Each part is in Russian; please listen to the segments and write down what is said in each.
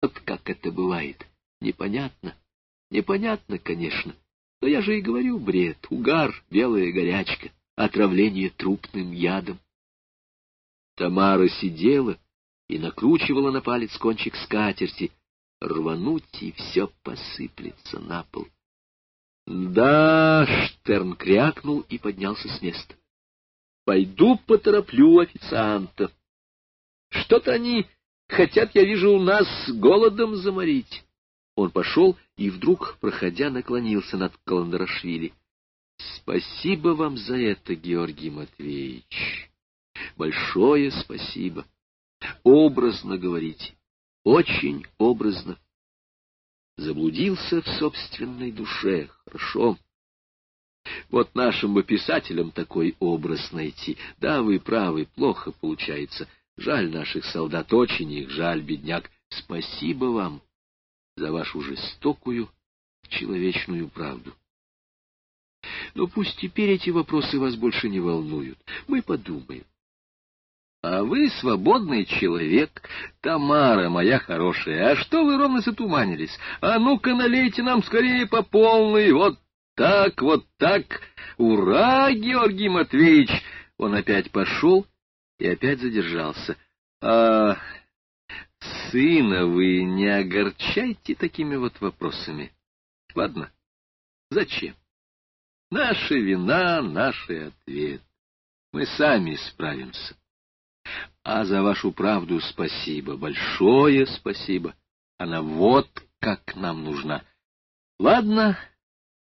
Вот как это бывает. Непонятно. Непонятно, конечно. Но я же и говорю бред, угар, белая горячка, отравление трупным ядом. Тамара сидела и накручивала на палец кончик скатерти. Рвануть, и все посыплется на пол. Да, Штерн крякнул и поднялся с места. Пойду потороплю официанта. Что-то они хотят, я вижу, у нас голодом заморить. Он пошел и вдруг, проходя, наклонился над Каландарашвили. — Спасибо вам за это, Георгий Матвеевич. Большое спасибо. Образно говорите, очень образно. Заблудился в собственной душе, хорошо. Вот нашим бы писателям такой образ найти. Да, вы правы, плохо получается. Жаль наших солдат, очень их жаль, бедняк. Спасибо вам за вашу жестокую человечную правду. Но пусть теперь эти вопросы вас больше не волнуют. Мы подумаем. А вы свободный человек, Тамара моя хорошая. А что вы ровно затуманились? А ну-ка налейте нам скорее по полной. Вот так, вот так. Ура, Георгий Матвеевич! Он опять пошел и опять задержался. А сына вы не огорчайте такими вот вопросами. Ладно, зачем? Наша вина, наш ответ. Мы сами справимся. А за вашу правду спасибо, большое спасибо. Она вот как нам нужна. Ладно,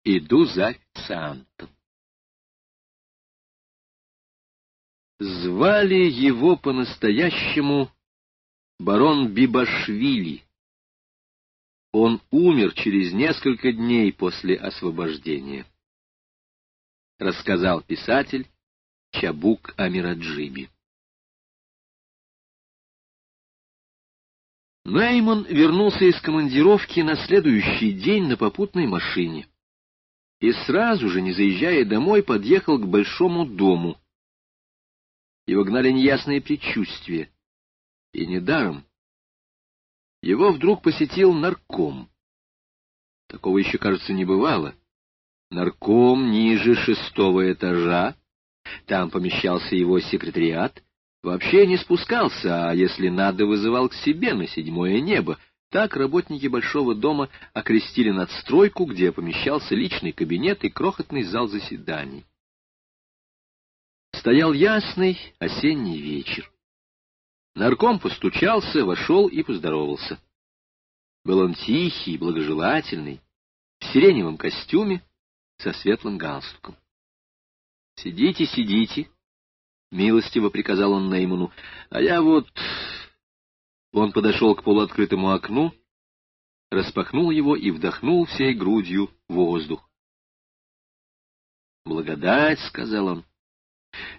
иду за официантом. Звали его по-настоящему барон Бибашвили. Он умер через несколько дней после освобождения. Рассказал писатель Чабук Амираджиби. Нейман вернулся из командировки на следующий день на попутной машине и сразу же, не заезжая домой, подъехал к большому дому. Его гнали неясные предчувствия. И недаром. Его вдруг посетил нарком. Такого еще, кажется, не бывало. Нарком ниже шестого этажа, там помещался его секретариат, вообще не спускался, а если надо, вызывал к себе на седьмое небо. Так работники Большого дома окрестили надстройку, где помещался личный кабинет и крохотный зал заседаний. Стоял ясный осенний вечер. Нарком постучался, вошел и поздоровался. Был он тихий, благожелательный, в сиреневом костюме, со светлым галстуком. — Сидите, сидите, — милостиво приказал он Нейману, — а я вот... Он подошел к полуоткрытому окну, распахнул его и вдохнул всей грудью воздух. «Благодать», — сказал он,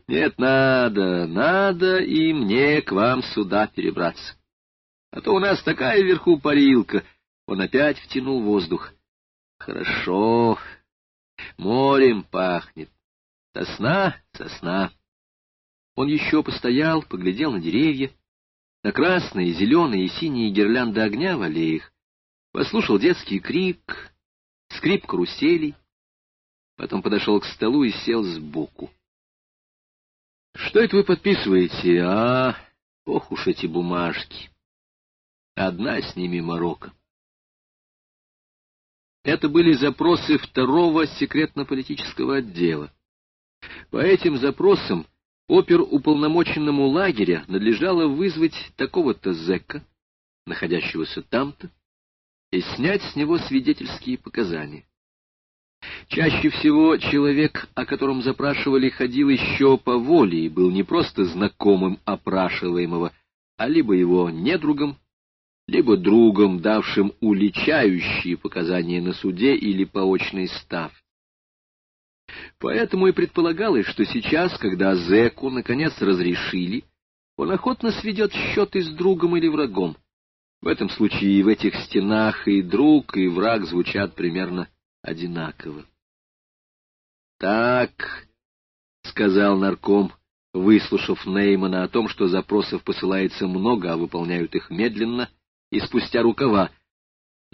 нет, надо, надо и мне к вам сюда перебраться. А то у нас такая вверху парилка. Он опять втянул воздух. Хорошо. Морем пахнет. Сосна, сосна. Он еще постоял, поглядел на деревья, на красные, зеленые и синие гирлянды огня в аллеях, послушал детский крик, скрип каруселей, потом подошел к столу и сел сбоку. Что это вы подписываете? А, ох уж эти бумажки. Одна с ними морока. Это были запросы второго секретно-политического отдела. По этим запросам опер-уполномоченному лагеря надлежало вызвать такого-то зэка, находящегося там-то, и снять с него свидетельские показания. Чаще всего человек, о котором запрашивали, ходил еще по воле и был не просто знакомым опрашиваемого, а либо его недругом, либо другом, давшим уличающие показания на суде или по очной ставке. Поэтому и предполагалось, что сейчас, когда зэку наконец разрешили, он охотно сведет счеты с другом или врагом. В этом случае и в этих стенах и друг, и враг звучат примерно одинаково. — Так, — сказал нарком, выслушав Неймана о том, что запросов посылается много, а выполняют их медленно, и спустя рукава